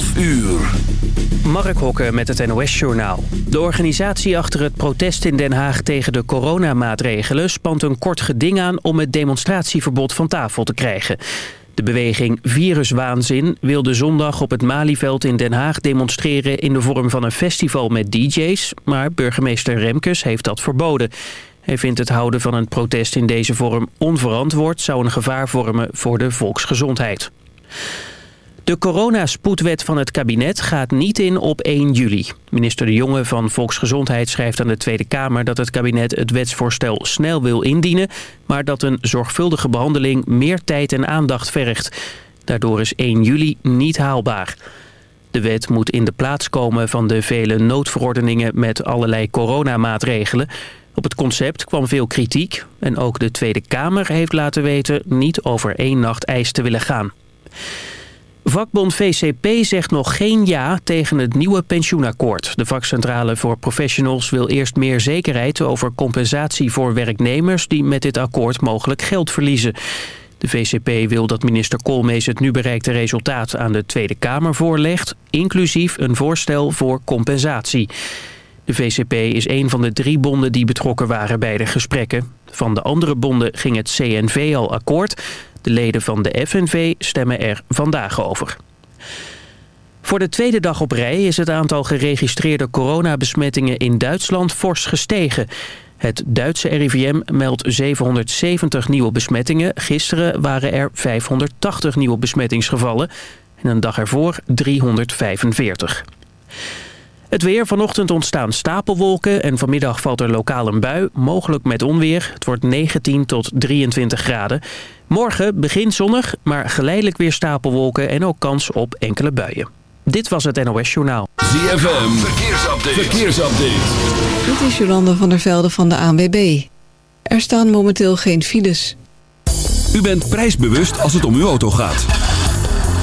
12 uur. Mark Hokke met het NOS-journaal. De organisatie achter het protest in Den Haag tegen de coronamaatregelen... spant een kort geding aan om het demonstratieverbod van tafel te krijgen. De beweging Viruswaanzin wilde zondag op het Malieveld in Den Haag demonstreren... in de vorm van een festival met dj's, maar burgemeester Remkes heeft dat verboden. Hij vindt het houden van een protest in deze vorm onverantwoord... zou een gevaar vormen voor de volksgezondheid. De coronaspoedwet van het kabinet gaat niet in op 1 juli. Minister De Jonge van Volksgezondheid schrijft aan de Tweede Kamer... dat het kabinet het wetsvoorstel snel wil indienen... maar dat een zorgvuldige behandeling meer tijd en aandacht vergt. Daardoor is 1 juli niet haalbaar. De wet moet in de plaats komen van de vele noodverordeningen... met allerlei coronamaatregelen... Op het concept kwam veel kritiek en ook de Tweede Kamer heeft laten weten niet over één nacht ijs te willen gaan. Vakbond VCP zegt nog geen ja tegen het nieuwe pensioenakkoord. De vakcentrale voor professionals wil eerst meer zekerheid over compensatie voor werknemers die met dit akkoord mogelijk geld verliezen. De VCP wil dat minister Koolmees het nu bereikte resultaat aan de Tweede Kamer voorlegt, inclusief een voorstel voor compensatie. De VCP is een van de drie bonden die betrokken waren bij de gesprekken. Van de andere bonden ging het CNV al akkoord. De leden van de FNV stemmen er vandaag over. Voor de tweede dag op rij is het aantal geregistreerde coronabesmettingen in Duitsland fors gestegen. Het Duitse RIVM meldt 770 nieuwe besmettingen. Gisteren waren er 580 nieuwe besmettingsgevallen. En een dag ervoor 345. Het weer. Vanochtend ontstaan stapelwolken en vanmiddag valt er lokaal een bui, mogelijk met onweer. Het wordt 19 tot 23 graden. Morgen begint zonnig, maar geleidelijk weer stapelwolken en ook kans op enkele buien. Dit was het NOS Journaal. ZFM. Verkeersupdate. Verkeersupdate. Dit is Jolande van der Velde van de ANWB. Er staan momenteel geen files. U bent prijsbewust als het om uw auto gaat.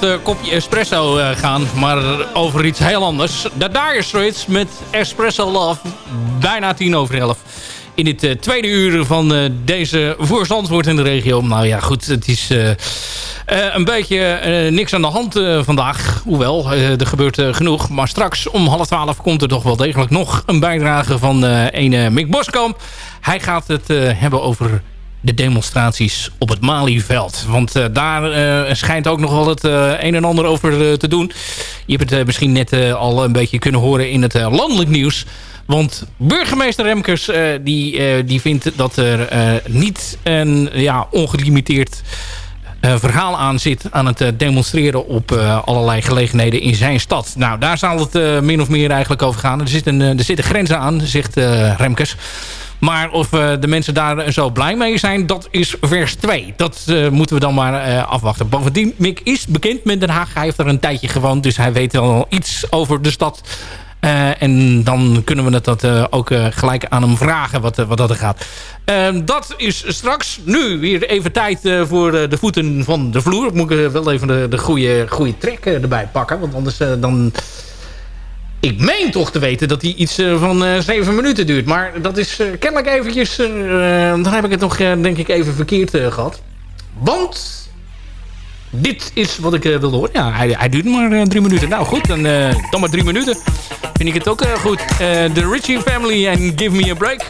Het eh, kopje espresso eh, gaan, maar over iets heel anders. De Dire Straits met Espresso Love, bijna tien over elf. In dit eh, tweede uur van deze voor Zandvoort in de regio. Nou ja, goed, het is een beetje niks aan de hand vandaag. Hoewel, er gebeurt genoeg. Maar straks om half twaalf komt er toch wel degelijk nog een bijdrage van ene Mick Boskamp. Hij gaat het hebben over de demonstraties op het Malieveld. Want eh, daar eh, schijnt ook nog wel het eh, een en ander over te doen. Je hebt het misschien net al een beetje kunnen horen in het landelijk nieuws. Want burgemeester Remkes die, die vindt dat er niet een ja, ongelimiteerd verhaal aan zit aan het demonstreren op allerlei gelegenheden in zijn stad. Nou, daar zal het min of meer eigenlijk over gaan. Er zitten, eh, er zitten grenzen aan, zegt Remkes. Maar of eh, de mensen daar zo blij mee zijn, dat is vers 2. Dat eh, moeten we dan maar eh, afwachten. Bovendien, Mick is bekend met Den Haag. Hij heeft er een tijdje gewoond, dus hij weet wel iets over de stad. En dan kunnen we dat ook gelijk aan hem vragen wat, wat dat er gaat. Ehm, dat is straks. Nu weer even tijd voor de voeten van de vloer. Moet ik wel even de, de goede, goede eh, erbij pakken. Want anders dan... Ik meen toch te weten dat die iets eh, van eh 7 minuten duurt. Maar dat is eh, kennelijk eventjes... dan heb ik het nog denk ik even verkeerd eh, gehad. Want... Dit is wat ik eh, wilde horen. Ja, hij, hij duurt maar drie minuten. Nou goed, dan, dan maar drie minuten. Vind ik het ook goed. De Ritchie Family en Give Me a Break.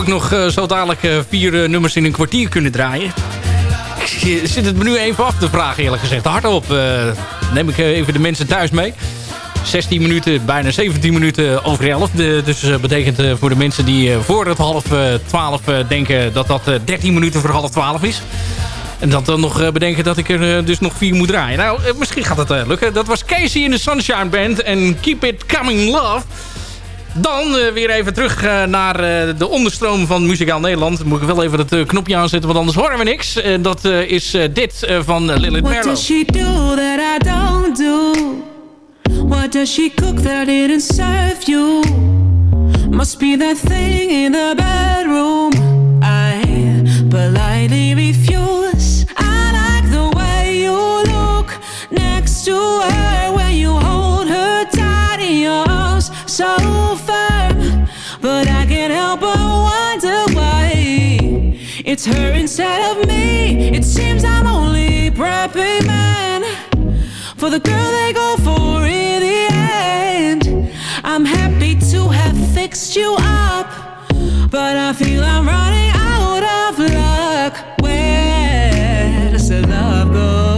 Ik nog eh, zo dadelijk eh, vier eh, nummers in een kwartier kunnen draaien. Ik zit het me nu even af te vragen eerlijk gezegd. Hardop neem ik even de mensen thuis mee. 16 minuten, bijna 17 minuten over 11. De, dus dat betekent voor de mensen die voor het half eh, 12 eh, denken dat dat eh, 13 minuten voor half 12 is. En dat dan nog bedenken dat ik er dus nog vier moet draaien. Nou, misschien gaat het lukken. Dat was Casey in de Sunshine Band en Keep It Coming Love. Dan eh, weer even terug eh, naar eh, de onderstroom van Muzikaal Nederland. Dan moet ik wel even het knopje aanzetten, want anders horen we niks. En dat is dit van Lilith What Merlo. does she do that I don't do? What does she cook that didn't serve you? Must be that thing in the bedroom. I politely refuse. It's her instead of me. It seems I'm only prepping man for the girl they go for in the end. I'm happy to have fixed you up, but I feel I'm running out of luck. Where does the love go?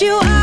you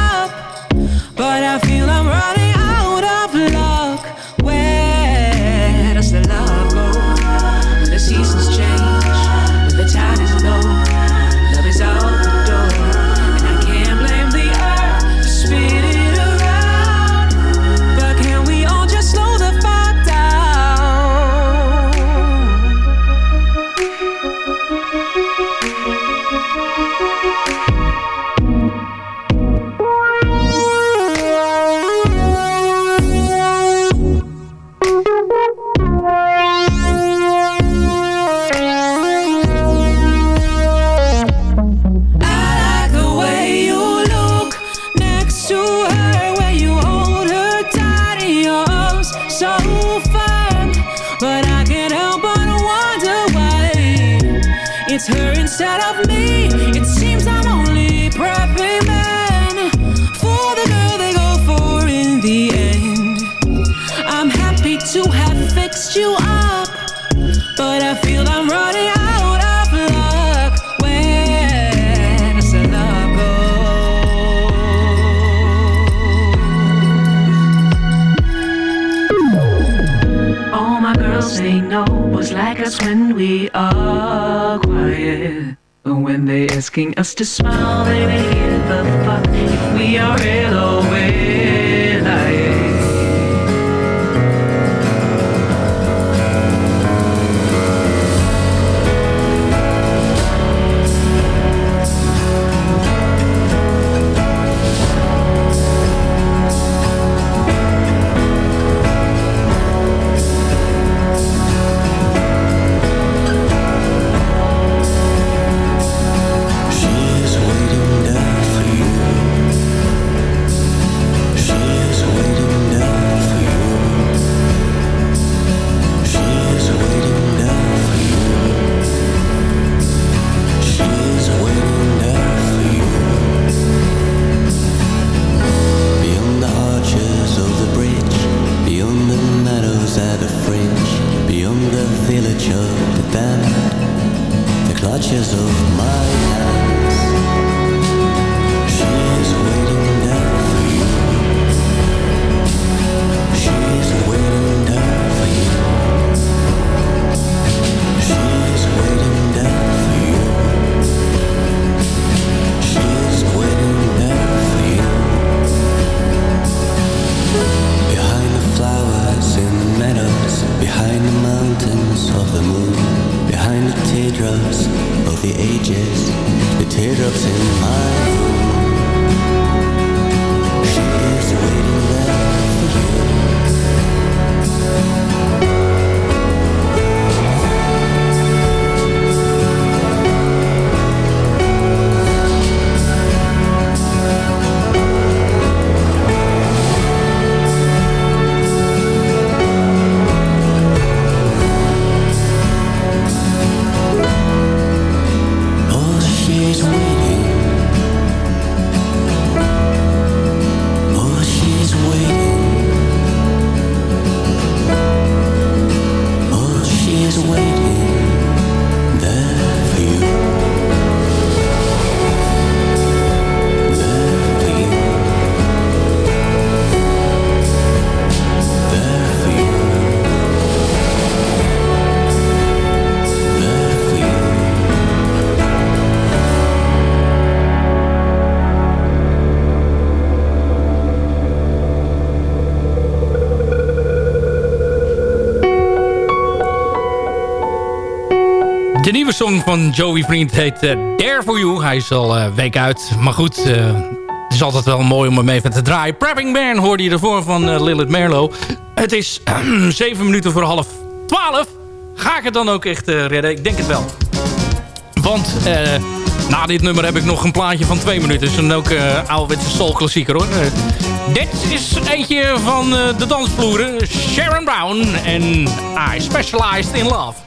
to smile, De nieuwe song van Joey Vriend heet uh, For You. Hij is al uh, week uit. Maar goed, uh, het is altijd wel mooi om hem even te draaien. Prepping Man hoorde je ervoor van Lilith Merlo. Het is zeven minuten voor half twaalf. Ga ik het dan ook echt redden? Ik denk het wel. Want na dit nummer heb ik nog een plaatje van twee minuten. Dus een ook ouderwetse soul-klassieker hoor. dit is eentje van de dansvloeren. Sharon Brown en I Specialized in Love.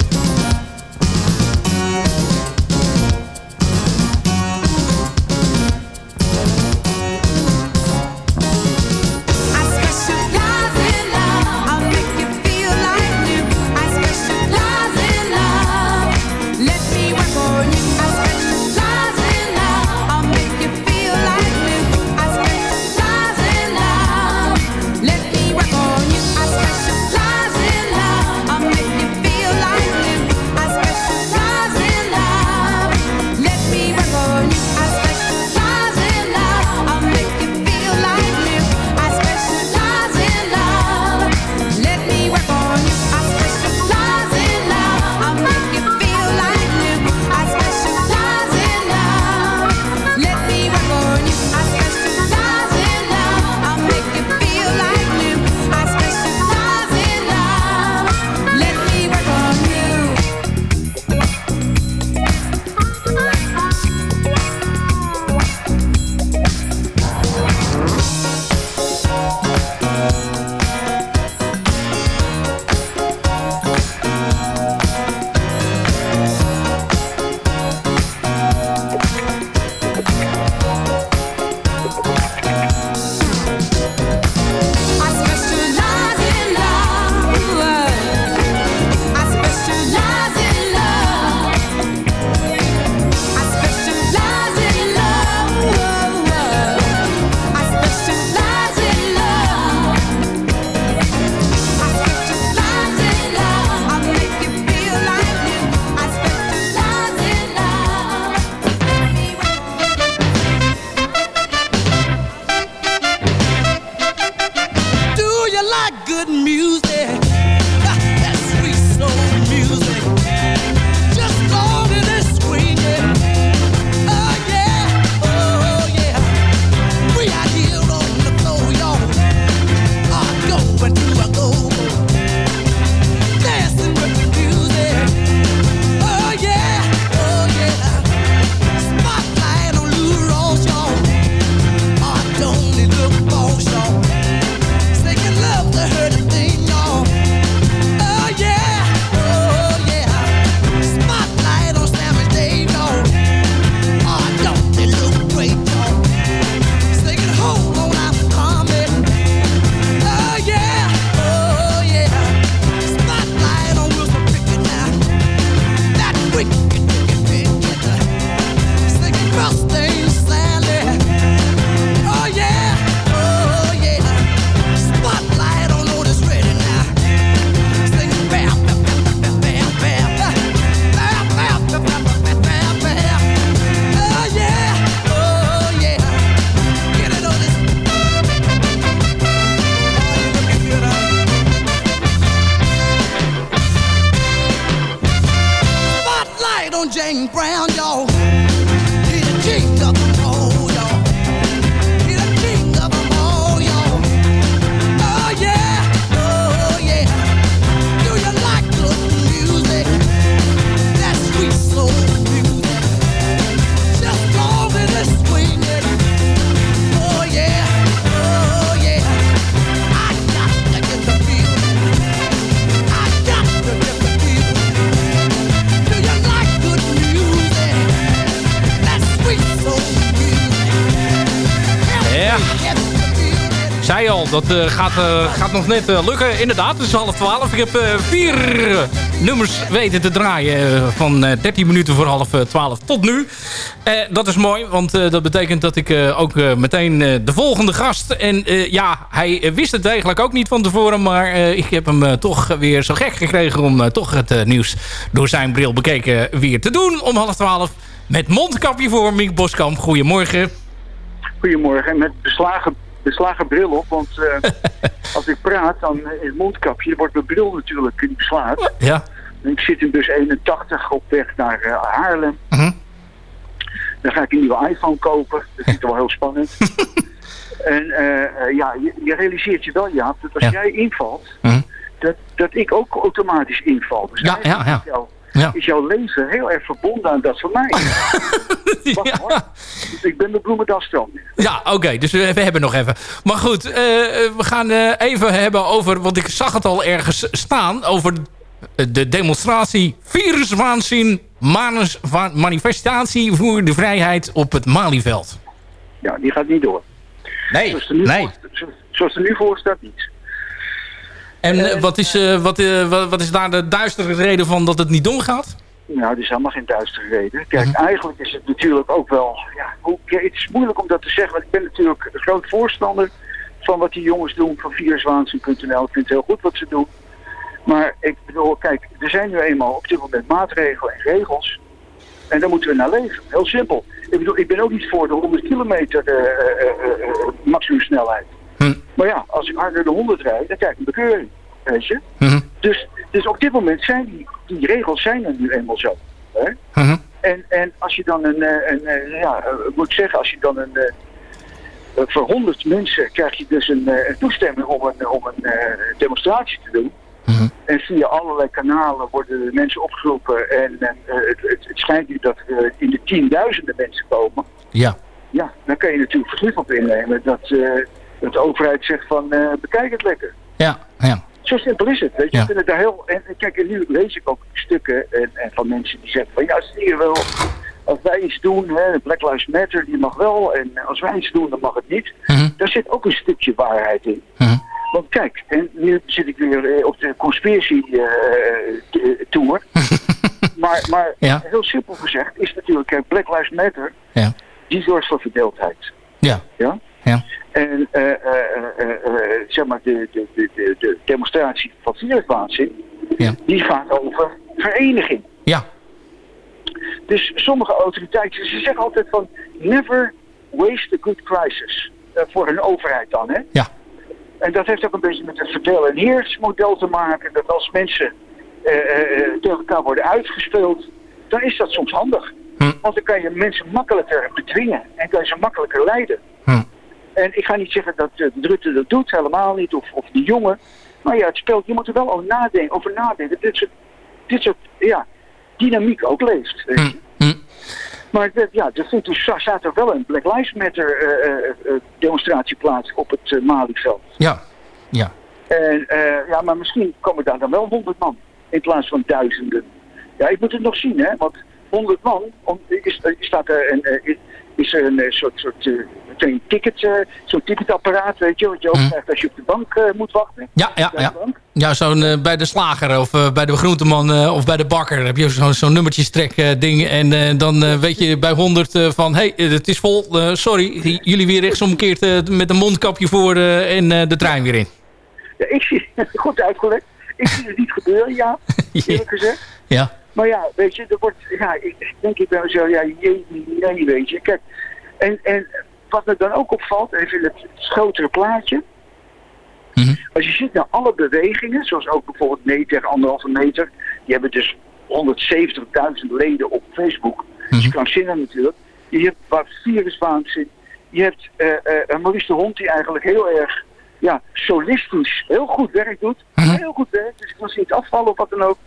Dat eh, gaat, eh, gaat nog net eh, lukken. Inderdaad, het is half twaalf. Ik heb vier nummers weten te draaien van eh, 13 minuten voor half twaalf tot nu. Dat is mooi, want dat betekent dat ik ook meteen de volgende gast... En ja, hij wist het eigenlijk ook niet van tevoren... maar ik heb hem toch weer zo gek gekregen om toch het nieuws door zijn bril bekeken weer te doen om half twaalf. Met mondkapje voor Miek Boskamp. Goedemorgen. Goedemorgen, met beslagen, beslagen bril op, want eh, als ik praat, dan in het mondkapje, dan wordt mijn bril natuurlijk niet beslagen. Ja. En ik zit in bus 81 op weg naar eh, Haarlem. Dan ga ik een nieuwe iPhone kopen, dat vind ik wel heel spannend. en eh, eh, ja, je, je realiseert je wel, Jaap, dat als Ja. jij invalt, dat, dat ik ook automatisch inval. Dus Ja, ja, ja. Is, Ja. is jouw leven heel erg verbonden aan dat van mij. Wacht. Dus ik ben de bloemendasstand. Ja, oké. dus we, we hebben nog even. Maar goed, eh, eh, we gaan eh, even hebben over... Want ik zag het al ergens staan. Over de demonstratie Viruswaanzin manus- manifestatie voor de vrijheid op het Malieveld. Ja, die gaat niet door. Nee, Zoals er nu, nee. voor, zo- zoals er nu voor staat niet. En eh, wat, is, eh, wat, eh, wat, is daar de duistere reden van dat het niet doorgaat? Nou, er is helemaal geen duistere reden. Kijk, eigenlijk is het natuurlijk ook wel... Ja, hoe, het is moeilijk om dat te zeggen, want ik ben natuurlijk een groot voorstander van wat die jongens doen van viruswaanzin.nl. Ik vind het heel goed wat ze doen. Maar ik bedoel, kijk, er zijn nu eenmaal op dit moment maatregelen en regels. En daar moeten we naar leven. Heel simpel. Ik bedoel, ik ben ook niet voor de 100 kilometer eh, eh, eh, eh, maximumsnelheid. Maar ja, als ik harder de 100 rijd, dan krijg ik een bekeuring. Weet je? Dus, dus op dit moment zijn die, die regels zijn er nu eenmaal zo. Hè? En, en als je dan een, eh, een eh, ja, eh, moet ik zeggen, als je dan een, voor 100 mensen krijg je dus een, een toestemming om een, om een demonstratie te doen. En via allerlei kanalen worden de mensen opgeroepen en het, het, het schijnt nu dat er in de tienduizenden mensen komen. Ja. Ja, dan kan je natuurlijk vergif op innemen dat, dat de overheid zegt van eh, bekijk het lekker. Ja, ja. Zo simpel is het. Weet je. Ja. Ik vind het daar heel, en kijk, en nu lees ik ook stukken en, en van mensen die zeggen van ja, zie je wel, als wij iets doen, hè, Black Lives Matter, die mag wel, en als wij iets doen, dan mag het niet. Daar zit ook een stukje waarheid in. Want kijk, en nu zit ik weer eh, op de conspiracy eh, maar maar Ja. heel simpel gezegd is natuurlijk, Black Lives Matter, Ja. die zorgt voor verdeeldheid. Ja. Ja? Ja. En eh, eh, eh, zeg maar de, de, de, de, de demonstratie van viruswaanzin, Ja. die gaat over vereniging. Ja. Dus sommige autoriteiten, ze zeggen altijd van never waste a good crisis. Voor een overheid dan, hè? Ja. En dat heeft ook een beetje met het verdeel- en heersmodel te maken. Dat als mensen tegen elkaar worden uitgespeeld, dan is dat soms handig. Want dan kan je mensen makkelijker bedwingen en kan je ze makkelijker leiden. En ik ga niet zeggen dat de Rutte dat doet, helemaal niet, of, of die jongen. Maar ja, het speelt, je moet er wel over nadenken, over nadenken. Dit soort, dit soort ja, dynamiek ook leest. weet je. Maar dat, ja, er dus, staat er wel een Black Lives Matter eh, eh, demonstratie plaats op het uh, Malieveld. Ja. Ja. En uh, ja, maar misschien komen daar dan wel 100 man in plaats van duizenden. Ja, ik moet het nog zien, hè, want 100 man, om, is, staat er een, uh, is er een soort, soort uh, een ticket, uh, zo'n ticketapparaat, weet je, wat je ook mm. krijgt als je op de bank moet wachten. Ja, ja, ja. Ja, zo'n bij de slager of bij de groenteman of bij de bakker heb je zo'n zo nummertjestrek ding. En dan weet je bij 100 van, hé, hey, het is vol, sorry, jullie weer rechtsomkeerd met een mondkapje voor en de trein weer in. Ja, ik zie goed uitgelegd. Ik zie het niet gebeuren, ja, eerlijk gezegd. Ja. Maar ja, weet je, er wordt, ja, ik denk ik bij mezelf, ja, jee, nee, weet je. Kijk, en, en wat me dan ook opvalt, even in het grotere plaatje. Mm -hmm. Als je ziet naar alle bewegingen, zoals ook bijvoorbeeld nee tegen anderhalve meter, die hebben dus 170.000 leden op Facebook. Dat is krankzinnig natuurlijk. Je hebt wat viruswaanzin. Je hebt eh Maurice de Hond die eigenlijk heel erg ja, solistisch heel goed werk doet. Heel goed werk, dus ik wil ze niet afvallen of wat dan ook.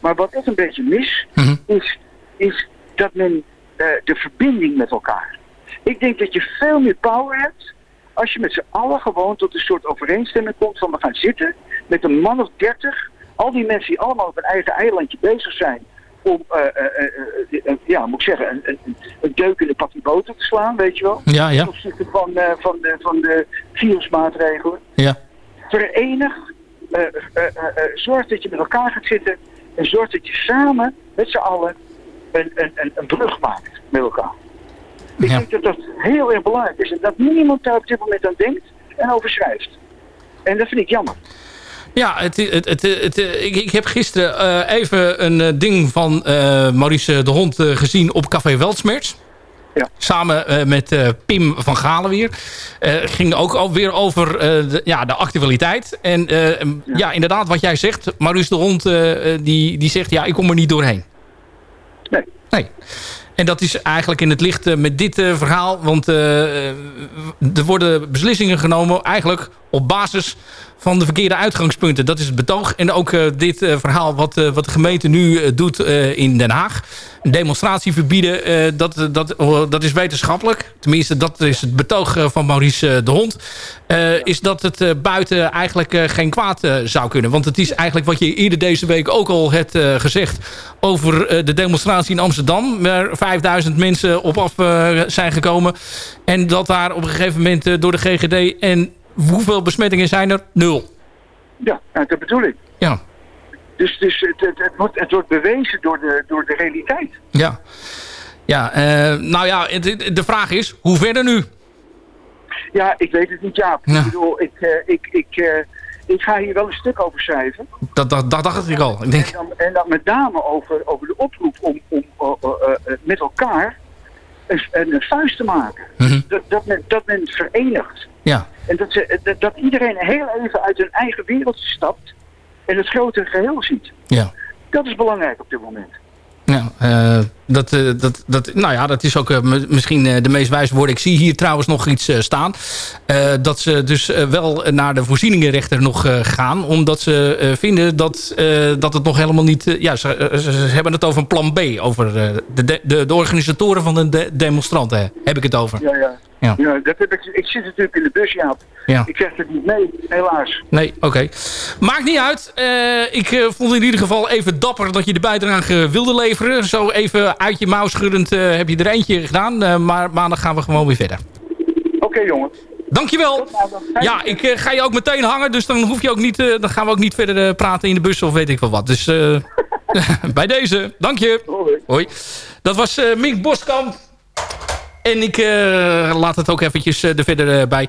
Maar wat ik een beetje mis, is, is dat men eh, de verbinding met elkaar. Ik denk dat je veel meer power hebt als je met z'n allen gewoon tot een soort overeenstemming komt van we gaan zitten met een man of dertig. Al die mensen die allemaal op een eigen eilandje bezig zijn om, eh, eh, eh, ja, moet ik zeggen, een, een, een deuk in de boter te slaan, weet je wel. Ja, ja. Ten opzichte van, van, de, van de virusmaatregelen. Ja. Verenig, zorg dat je met elkaar gaat zitten en zorg dat je samen met z'n allen een, een, een, een brug maakt met elkaar. Ik denk dat dat heel erg belangrijk is en dat niemand daar op dit moment aan denkt en over schrijft. En dat vind ik jammer. Ja, het, het, het, het, ik, ik heb gisteren eh, even een eh, ding van eh, Maurice de Hond gezien op Café Weltsmerts. Ja. Samen met Pim van Galen weer. Ging ook alweer over de, ja, de actualiteit. En eh, ja. inderdaad, wat jij zegt. Maurice de Hond die, die zegt, ja, ik kom er niet doorheen. Nee. Nee. En dat is eigenlijk in het licht met dit verhaal. Want er worden beslissingen genomen eigenlijk op basis van de verkeerde uitgangspunten. Dat is het betoog. En ook eh, dit eh, verhaal wat, eh, wat de gemeente nu doet in Den Haag. Een demonstratie verbieden, dat, dat, oh, dat is wetenschappelijk. Tenminste, dat is het betoog van Maurice de Hond. Is dat het buiten eigenlijk geen kwaad zou kunnen. Want het is eigenlijk wat je eerder deze week ook al hebt gezegd... over de demonstratie in Amsterdam. Waar 5000 mensen op af zijn gekomen. En dat daar op een gegeven moment door de GGD... en hoeveel besmettingen zijn er? Nul. Ja, nou, dat bedoel ik. Ja. Dus, dus het, het, het, wordt, het wordt bewezen door de, door de realiteit. Ja. Ja, eh, nou ja, de vraag is, hoe verder nu? Ja, ik weet het niet, Jaap. Ja. Ik bedoel, ik, eh, ik, ik, eh, ik ga hier wel een stuk over schrijven. Dat, dat, dat dacht ik al. Ik denk, En dan, en dan met name over, over de oproep om, om met elkaar een, een vuist te maken. Mhm. Dat, dat, men, dat men verenigt. Ja. En dat, ze, dat, dat iedereen heel even uit hun eigen wereld stapt en het grotere geheel ziet. Ja. Dat is belangrijk op dit moment. Ja, eh, dat, eh, dat, dat, nou ja, dat is ook eh, misschien eh, de meest wijze woorden. Ik zie hier trouwens nog iets staan. Dat ze dus wel naar de voorzieningenrechter nog gaan. Omdat ze vinden dat, dat het nog helemaal niet... ja, ze, hebben het over een plan B. Over de, de, de, organisatoren van de de demonstranten heb ik het over. Ja, ja. Ja. ja dat heb ik, ik zit natuurlijk in de bus, Jaap. Ja. Ik krijg het niet mee, helaas. Nee, oké. Maakt niet uit. Ik vond in ieder geval even dapper dat je de bijdrage wilde leveren. Zo even uit je mouw schuddend eh, heb je er eentje gedaan. Eh, maar maandag gaan we gewoon weer verder. Oké, jongen. Dankjewel. Ja, ik eh, ga je ook meteen hangen. Dus dan, hoef je ook niet, dan gaan we ook niet verder praten in de bus of weet ik wel wat. Dus bij deze. Dank je. Hoi. Dat was Mink Boskamp. En ik eh, laat het ook eventjes eh, er verder eh, bij.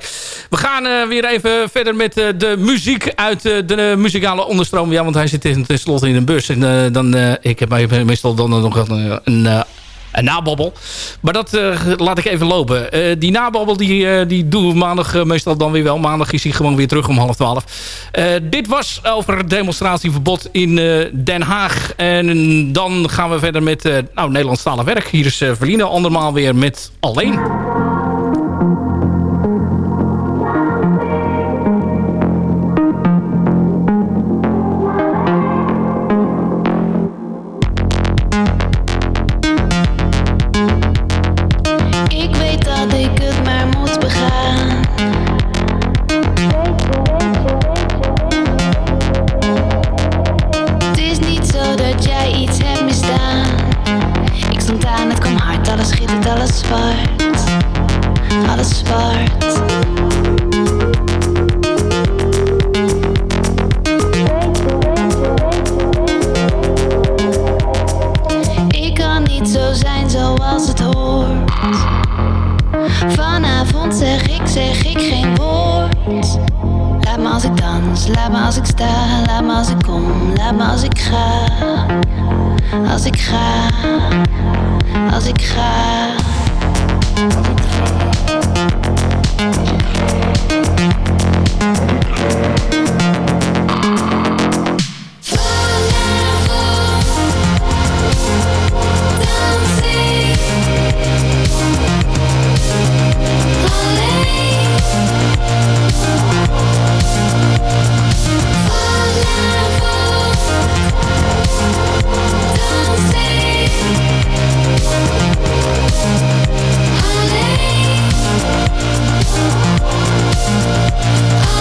We gaan weer even verder met de muziek uit de muzikale onderstroom. Ja, want hij zit ten- tenslotte in een bus. En dan, ik heb me- meestal dan nog een, een, een nababbel. Maar dat eh, laat ik even lopen. Eh, die nababbel die, eh, die doen we maandag meestal dan weer wel. Maandag is hij gewoon weer terug om half twaalf. Dit was over demonstratieverbod in Den Haag. En dan gaan we verder met nou, Nederlandstalig werk. Hier is uh, Verline andermaal weer met Alleen. Zeg ik, ik geen woord. Laat me als ik dans, laat me als ik sta, laat me als ik kom, laat me als ik ga. Als ik ga, als ik ga.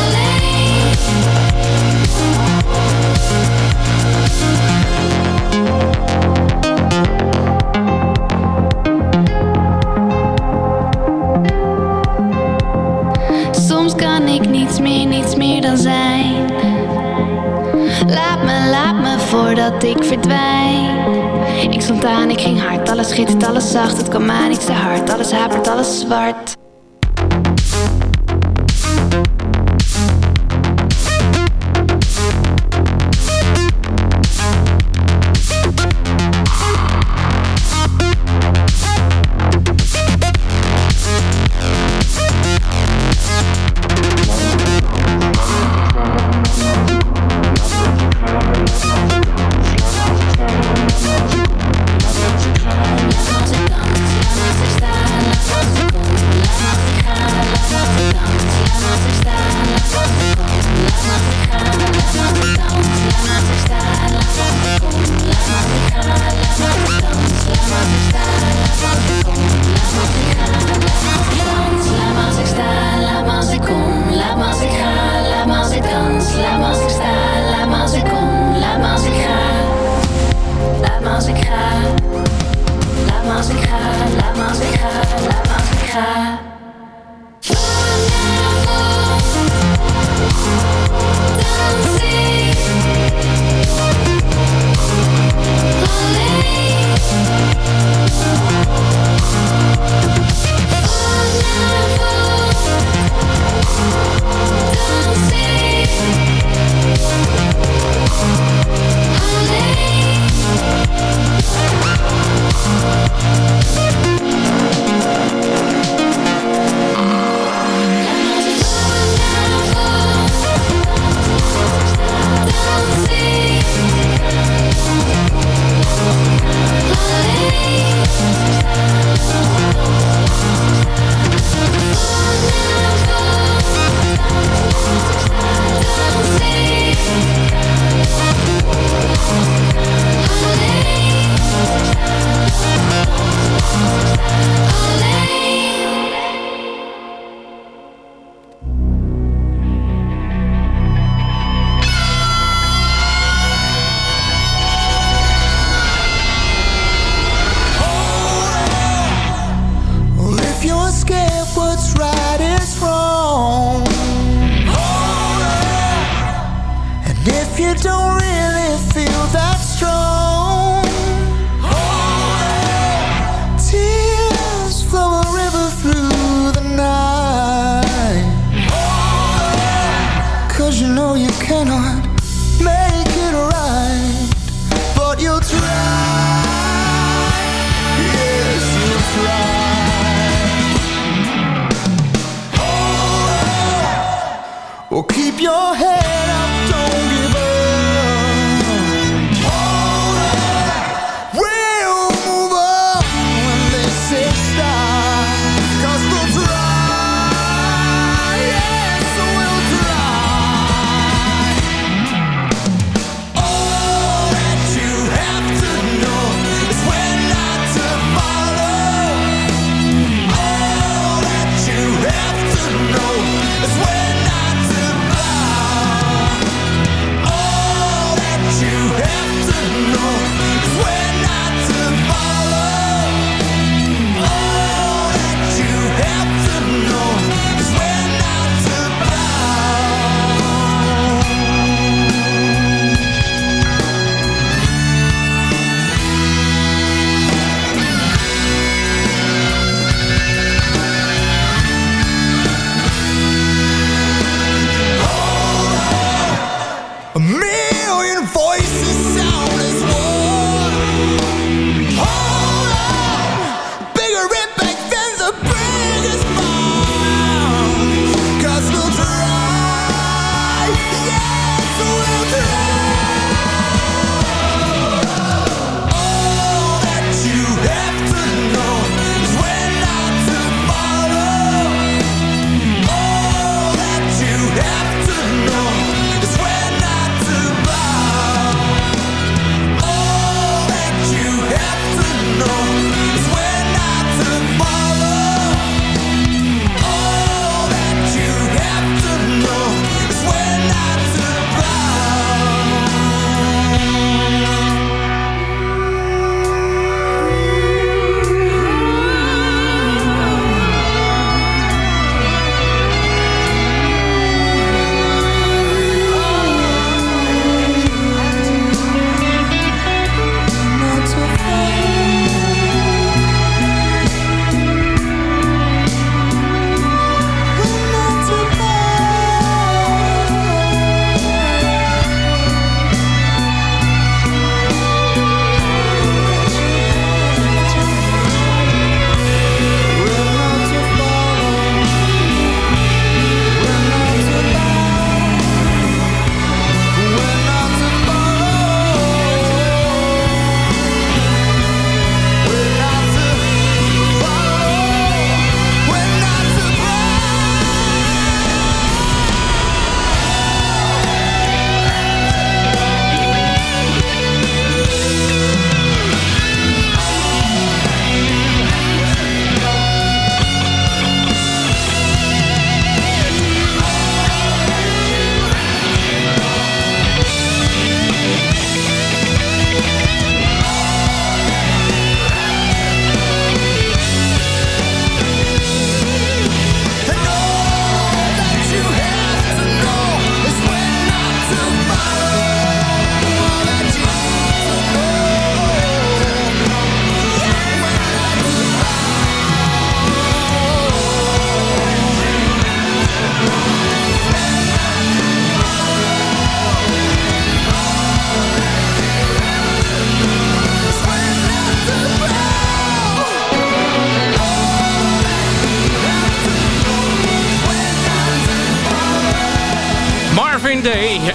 Alleen ik verdwijn. Ik stond aan, ik ging hard, alles schittert, alles zacht. Het kwam aan, Ik te hard, alles hapert, alles zwart.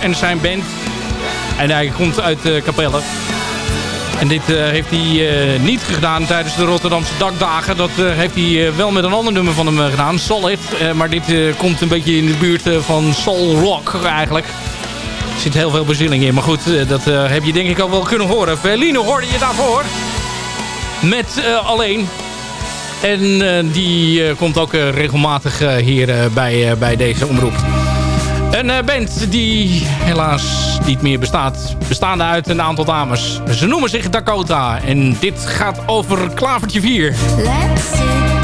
En zijn band. En hij komt uit uh, Capelle. En dit uh, heeft hij uh, niet gedaan tijdens de Rotterdamse dakdagen. Dat heeft hij wel met een ander nummer van hem gedaan, Solid. maar dit komt een beetje in de buurt van soul rock eigenlijk. Er zit heel veel bezieling in. Maar goed, dat heb je denk ik al wel kunnen horen. Verline hoorde je daarvoor. Met alleen. En die komt ook regelmatig hier bij, bij deze omroep. Een uh, band die helaas niet meer bestaat. Bestaande uit een aantal dames. Ze noemen zich Dakota. En dit gaat over Klavertje 4. Let's sit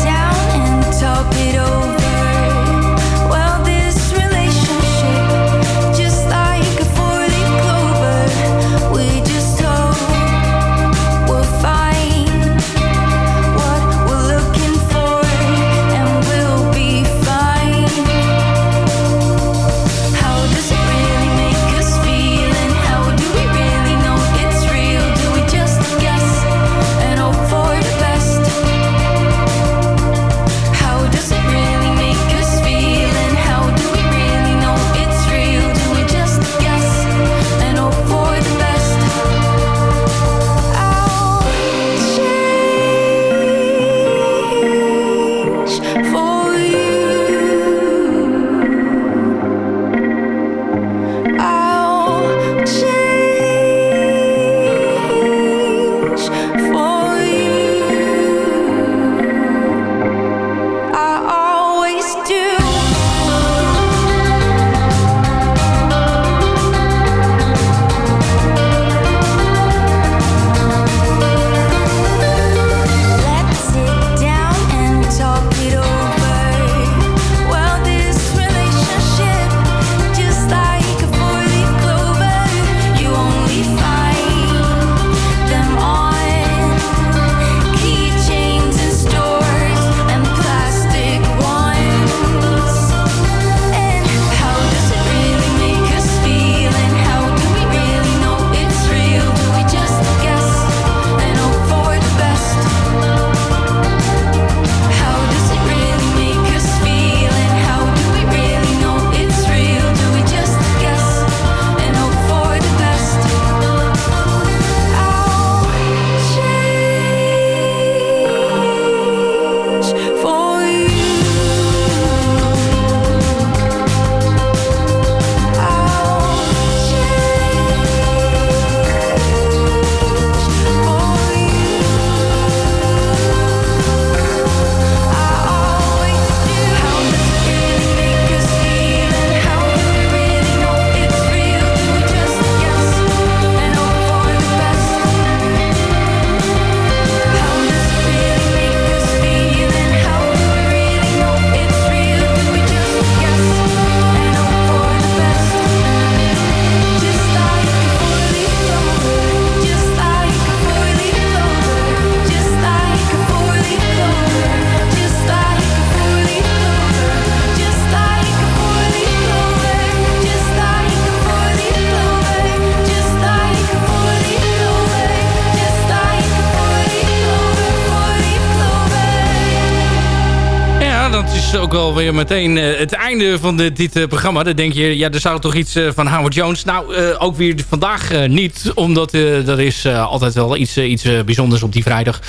ook wel weer meteen eh, het einde van dit eh, programma. Dan denk je, ja, er zou toch iets eh, van Howard Jones. Nou, ook weer vandaag niet. Omdat eh, er is altijd wel iets, iets bijzonders op die vrijdag.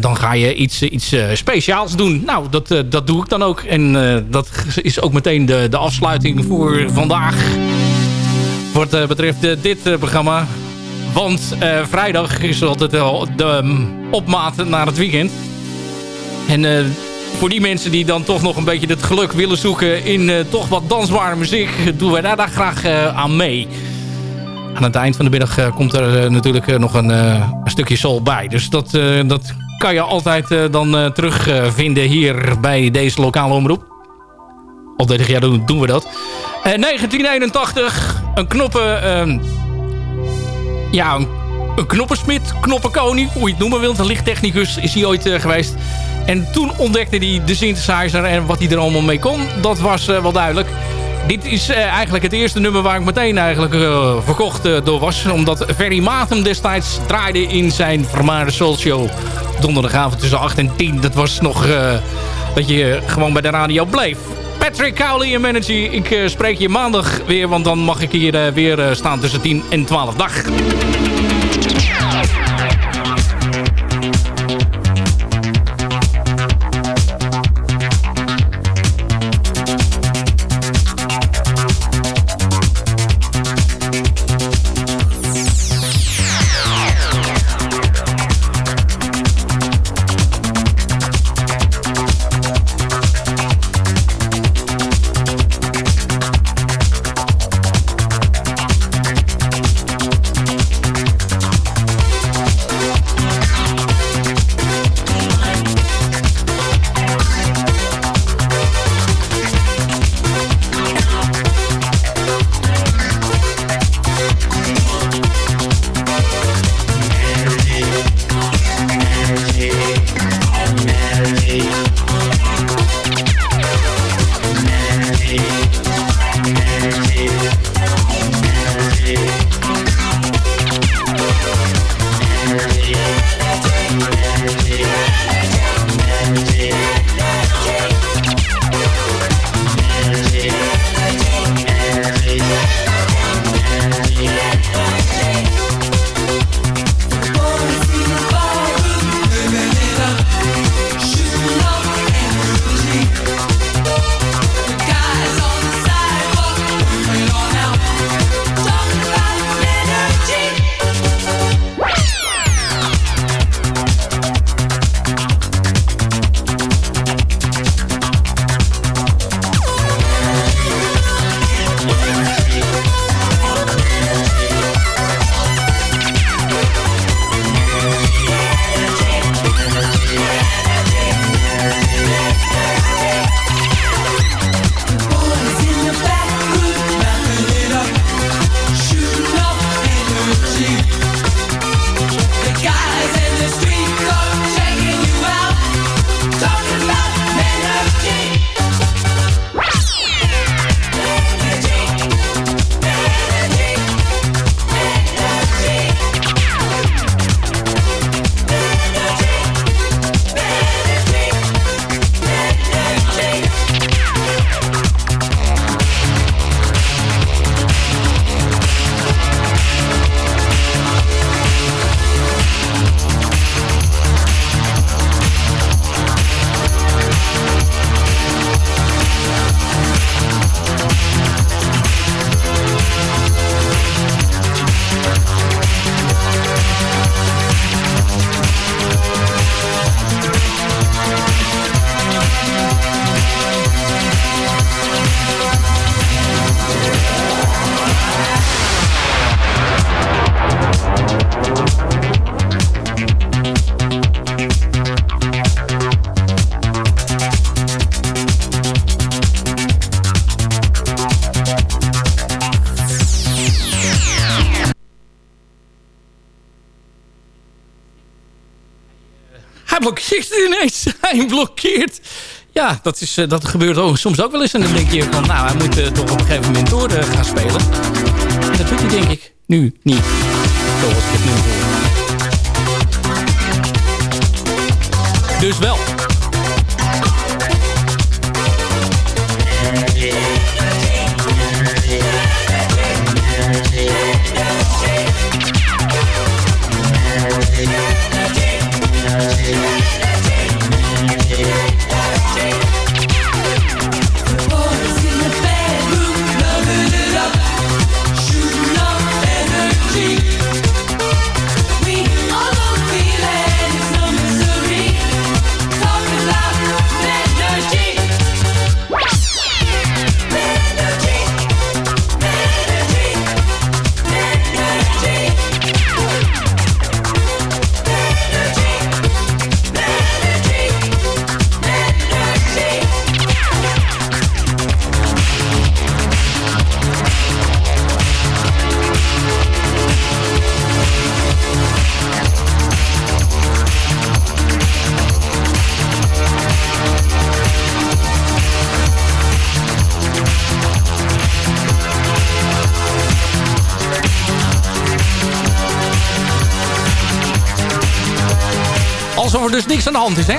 Dan ga je iets, iets speciaals doen. Nou, dat, dat doe ik dan ook. En dat is ook meteen de, de afsluiting voor vandaag. Wat betreft dit programma. Want vrijdag is altijd wel de mm, opmaat naar het weekend. En voor die mensen die dan toch nog een beetje het geluk willen zoeken in eh, toch wat dansbare muziek, doen wij daar, daar graag eh, aan mee. Aan het eind van de middag eh, komt er natuurlijk nog een, een stukje soul bij. Dus dat, dat kan je altijd dan terugvinden hier bij deze lokale omroep. Al 30 jaar doen, doen we dat. Eh, 1981, een knoppen... ehm, ja, een, een knoppensmid, knoppenkoning, hoe je het noemen wilt. Een lichttechnicus is hij ooit geweest. En toen ontdekte hij de synthesizer en wat hij er allemaal mee kon. Dat was eh, wel duidelijk. Dit is eh, eigenlijk het eerste nummer waar ik meteen eigenlijk eh, verkocht door was. Omdat Ferry Matum destijds draaide in zijn vermaarde soul. Donderdagavond tussen 8 en 10. Dat was nog dat je gewoon bij de radio bleef. Patrick Cowley en Energy. Ik spreek je maandag weer, want dan mag ik hier weer staan tussen 10 en 12. Dag. Ja, dat, is, eh, dat gebeurt ook, soms ook wel eens. En dan denk je van, nou, hij moet eh, toch op een gegeven moment door eh, gaan spelen. En dat doet hij denk ik nu niet. Zoals ik het nu. Dus wel. De hand is, hè?